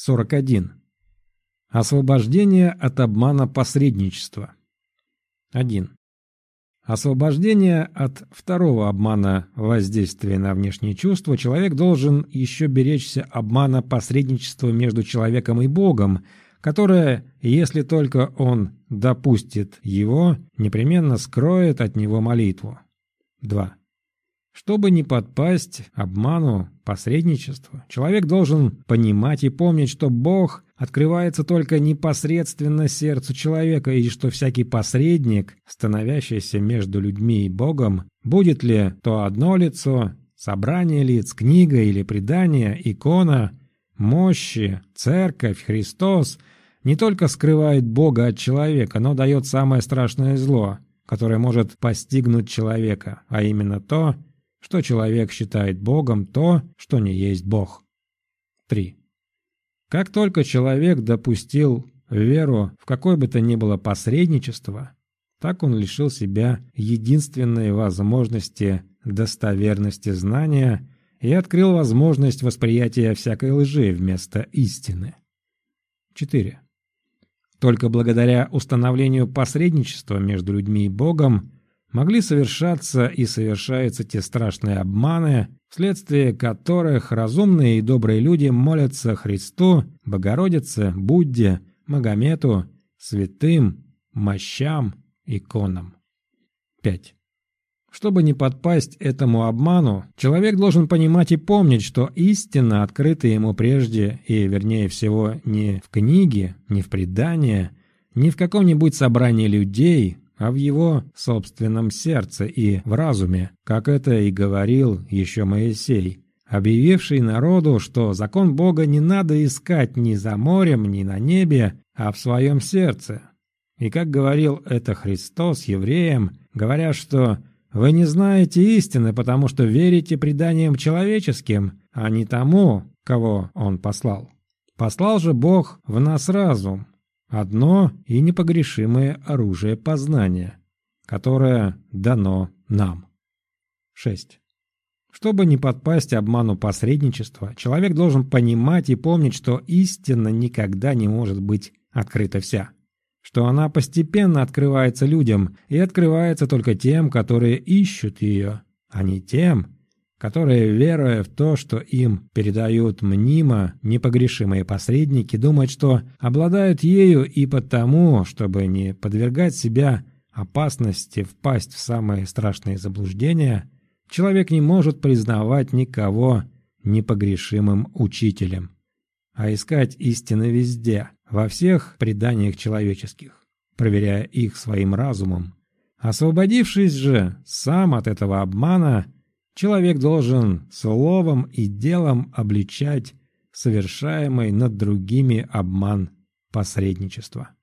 41. Освобождение от обмана посредничества. 1. Освобождение от второго обмана воздействия на внешние чувства человек должен еще беречься обмана посредничества между человеком и Богом, которое, если только он допустит его, непременно скроет от него молитву. 2. Чтобы не подпасть обману, посредничеству, человек должен понимать и помнить, что Бог открывается только непосредственно сердцу человека и что всякий посредник, становящийся между людьми и Богом, будет ли то одно лицо, собрание лиц, книга или предание, икона, мощи, церковь, Христос, не только скрывает Бога от человека, но дает самое страшное зло, которое может постигнуть человека, а именно то, что человек считает Богом то, что не есть Бог. 3. Как только человек допустил веру в какое бы то ни было посредничество, так он лишил себя единственной возможности достоверности знания и открыл возможность восприятия всякой лжи вместо истины. 4. Только благодаря установлению посредничества между людьми и Богом могли совершаться и совершаются те страшные обманы, вследствие которых разумные и добрые люди молятся Христу, Богородице, Будде, Магомету, святым, мощам, иконам. 5. Чтобы не подпасть этому обману, человек должен понимать и помнить, что истина открыта ему прежде и, вернее всего, не в книге, не в предании, не в каком-нибудь собрании людей, а в его собственном сердце и в разуме, как это и говорил еще Моисей, объявивший народу, что закон Бога не надо искать ни за морем, ни на небе, а в своем сердце. И как говорил это Христос евреям, говоря, что «вы не знаете истины, потому что верите преданиям человеческим, а не тому, кого Он послал». Послал же Бог в нас разум, одно и непогрешимое оружие познания, которое дано нам. 6. Чтобы не подпасть обману посредничества, человек должен понимать и помнить, что истина никогда не может быть открыта вся, что она постепенно открывается людям и открывается только тем, которые ищут ее, а не тем, которые, веруя в то, что им передают мнимо непогрешимые посредники, думают, что обладают ею и потому, чтобы не подвергать себя опасности впасть в самые страшные заблуждения, человек не может признавать никого непогрешимым учителем, а искать истины везде, во всех преданиях человеческих, проверяя их своим разумом. Освободившись же сам от этого обмана, Человек должен словом и делом обличать совершаемый над другими обман посредничества.